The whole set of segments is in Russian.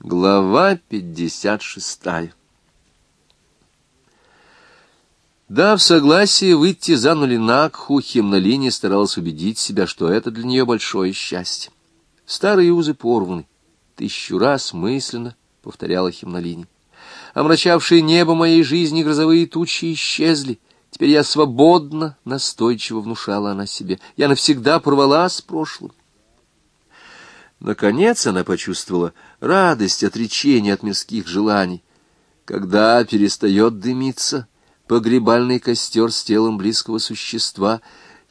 Глава пятьдесят шестая Дав согласие выйти за Нулинакху, Химнолиния старалась убедить себя, что это для нее большое счастье. Старые узы порваны. Тысячу раз мысленно повторяла Химнолиния. Омрачавшие небо моей жизни грозовые тучи исчезли. Теперь я свободна, настойчиво внушала она себе. Я навсегда порвала с прошлым. Наконец она почувствовала радость отречения от мирских желаний. Когда перестает дымиться погребальный костер с телом близкого существа,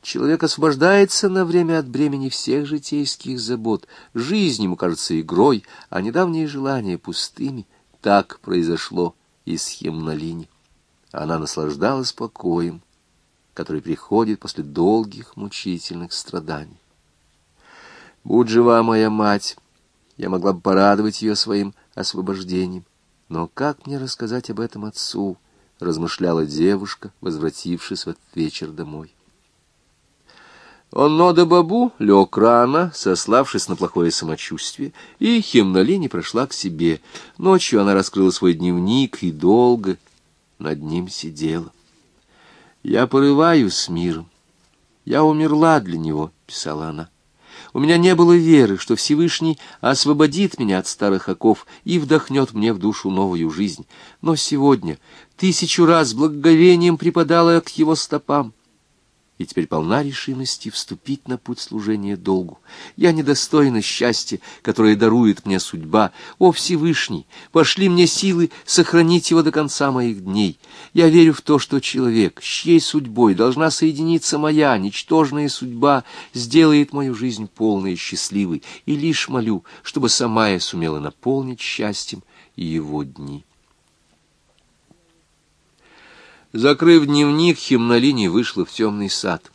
человек освобождается на время от бремени всех житейских забот. Жизнь ему кажется игрой, а недавние желания пустыми. Так произошло и с Хемнолини. Она наслаждалась покоем, который приходит после долгих мучительных страданий. Будь жива моя мать, я могла бы порадовать ее своим освобождением. Но как мне рассказать об этом отцу, размышляла девушка, возвратившись в этот вечер домой. Он Нода Бабу лег рано, сославшись на плохое самочувствие, и Химнали не прошла к себе. Ночью она раскрыла свой дневник и долго над ним сидела. «Я порываюсь с миром. Я умерла для него», — писала она. У меня не было веры, что Всевышний освободит меня от старых оков и вдохнет мне в душу новую жизнь. Но сегодня тысячу раз благоговением припадала к его стопам и теперь полна решимости вступить на путь служения долгу. Я недостойна счастья, которое дарует мне судьба. О, Всевышний, пошли мне силы сохранить его до конца моих дней. Я верю в то, что человек, с чьей судьбой должна соединиться моя ничтожная судьба, сделает мою жизнь полной и счастливой, и лишь молю, чтобы сама я сумела наполнить счастьем его дни. Закрыв дневник, Химнолини вышла в темный сад.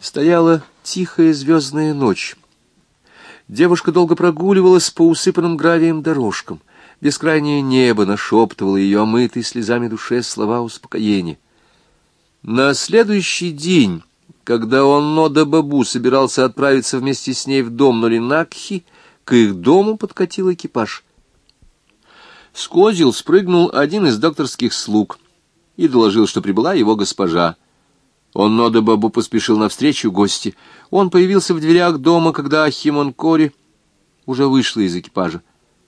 Стояла тихая звездная ночь. Девушка долго прогуливалась по усыпанным гравием дорожкам. Бескрайнее небо нашептывало ее омытой слезами душе слова успокоения. На следующий день, когда он, Нода Бабу, собирался отправиться вместе с ней в дом Нолинакхи, к их дому подкатил экипаж — с козел спрыгнул один из докторских слуг и доложил, что прибыла его госпожа. Он, Нода Бабу, поспешил навстречу гости. Он появился в дверях дома, когда Химон Кори уже вышла из экипажа.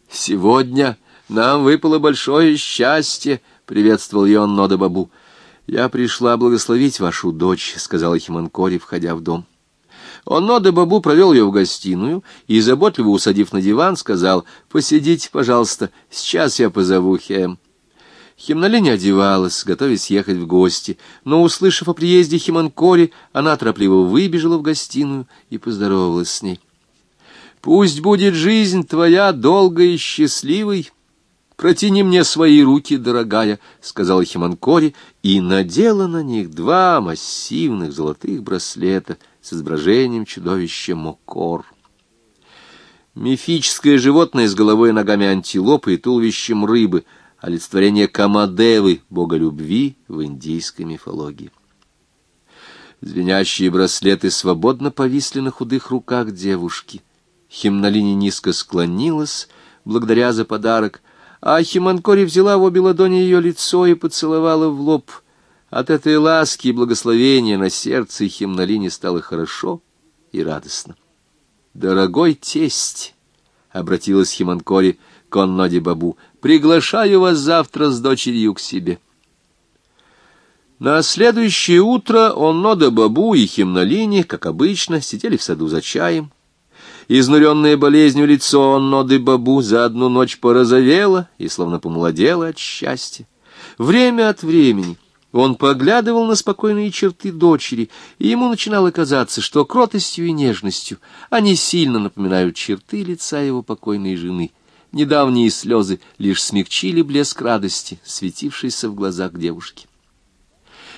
«Сегодня нам выпало большое счастье», — приветствовал ее Нода Бабу. «Я пришла благословить вашу дочь», — сказала Химон Кори, входя в дом. Оннода Бабу провел ее в гостиную и, заботливо усадив на диван, сказал, «Посидите, пожалуйста, сейчас я позову Хем». Химнали не одевалась, готовясь ехать в гости, но, услышав о приезде Химанкори, она торопливо выбежала в гостиную и поздоровалась с ней. «Пусть будет жизнь твоя долгой и счастливой. Протяни мне свои руки, дорогая», — сказала Химанкори, и надела на них два массивных золотых браслета — с изображением чудовища Мокор. Мифическое животное с головой и ногами антилопы и туловищем рыбы, олицетворение Камадевы, бога любви в индийской мифологии. Звенящие браслеты свободно повисли на худых руках девушки. Химнолини низко склонилась, благодаря за подарок, а Химанкори взяла в обе ладони ее лицо и поцеловала в лоб — от этой ласки и благословения на сердце Химнолине стало хорошо и радостно. «Дорогой тесть!» — обратилась Химанкори к Онноде Бабу. «Приглашаю вас завтра с дочерью к себе». На следующее утро Оннода Бабу и Химнолини, как обычно, сидели в саду за чаем. Изнуренное болезнью лицо Онноды Бабу за одну ночь порозовело и словно помолодело от счастья. Время от времени — он поглядывал на спокойные черты дочери, и ему начинало казаться, что кротостью и нежностью они сильно напоминают черты лица его покойной жены. Недавние слезы лишь смягчили блеск радости, светившийся в глазах девушки.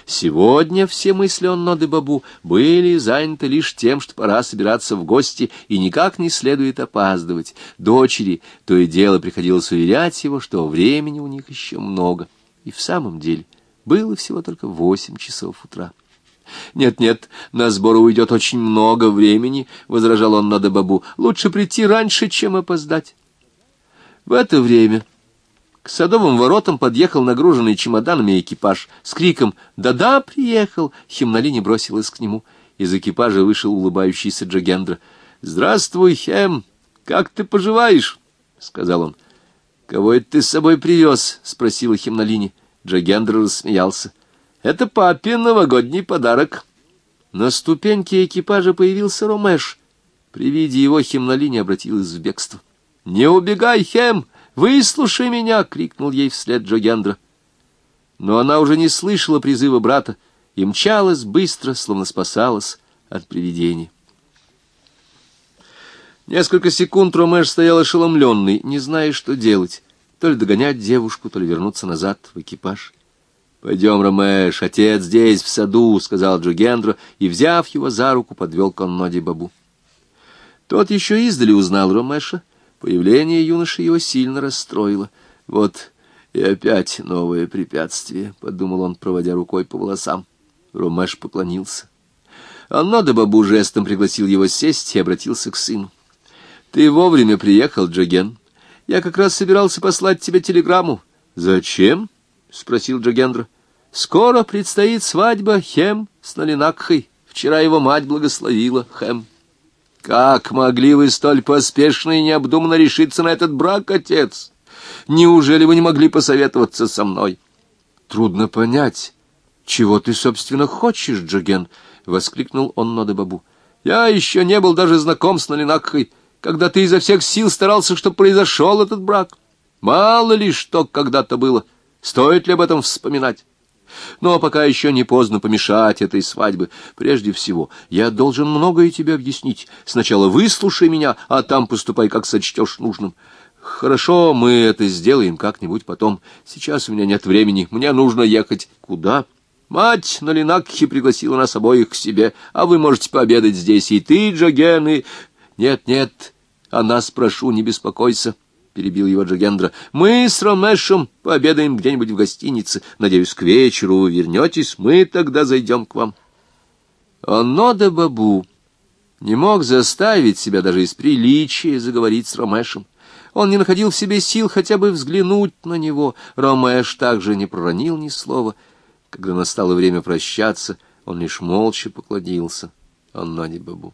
Сегодня все мысли он Ноды Бабу были заняты лишь тем, что пора собираться в гости и никак не следует опаздывать. Дочери то и дело приходилось уверять его, что времени у них еще много. И в самом деле было всего только восемь часов утра. «Нет-нет, на сбор уйдет очень много времени», — возражал он Надо Бабу. «Лучше прийти раньше, чем опоздать». В это время к садовым воротам подъехал нагруженный чемоданами экипаж. С криком «Да-да, приехал!» Химнолини бросилась к нему. Из экипажа вышел улыбающийся Джагендра. «Здравствуй, Хем! Как ты поживаешь?» — сказал он. «Кого это ты с собой привез?» — спросила Химнолини. Джагендра рассмеялся. «Это папе новогодний подарок». На ступеньке экипажа появился Ромеш. При виде его Химнолини обратилась в бегство. «Не убегай, Хем! Выслушай меня!» — крикнул ей вслед Джогендра. Но она уже не слышала призыва брата и мчалась быстро, словно спасалась от привидения. Несколько секунд Ромеш стоял ошеломленный, не зная, что делать. То ли догонять девушку, то ли вернуться назад в экипаж. «Пойдем, Ромеш, отец здесь, в саду», — сказал Джогендро, и, взяв его за руку, подвел к Онноде Бабу. Тот еще издали узнал Ромеша, Появление юноши его сильно расстроило. Вот и опять новое препятствие, — подумал он, проводя рукой по волосам. Ромеш поклонился. Аннода Бабу жестом пригласил его сесть и обратился к сыну. — Ты вовремя приехал, Джаген. Я как раз собирался послать тебе телеграмму. — Зачем? — спросил Джагендра. — Скоро предстоит свадьба Хем с Налинакхой. Вчера его мать благословила Хем. Как могли вы столь поспешно и необдуманно решиться на этот брак, отец? Неужели вы не могли посоветоваться со мной? Трудно понять, чего ты, собственно, хочешь, Джоген, — воскликнул он Нодебабу. Я еще не был даже знаком с Налинакхой, когда ты изо всех сил старался, чтобы произошел этот брак. Мало ли что когда-то было. Стоит ли об этом вспоминать? Но пока еще не поздно помешать этой свадьбе. Прежде всего, я должен многое тебе объяснить. Сначала выслушай меня, а там поступай, как сочтешь нужным. Хорошо, мы это сделаем как-нибудь потом. Сейчас у меня нет времени, мне нужно ехать. Куда? Мать на Линакхе пригласила нас обоих к себе, а вы можете пообедать здесь, и ты, Джоген, и... Нет, нет, о нас прошу, не беспокойся. — перебил его Джагендра. — Мы с Ромешем пообедаем где-нибудь в гостинице. Надеюсь, к вечеру вы вернетесь, мы тогда зайдем к вам. Онода Бабу не мог заставить себя даже из приличия заговорить с Ромешем. Он не находил в себе сил хотя бы взглянуть на него. Ромеш также не проронил ни слова. Когда настало время прощаться, он лишь молча поклонился Аннаде Бабу.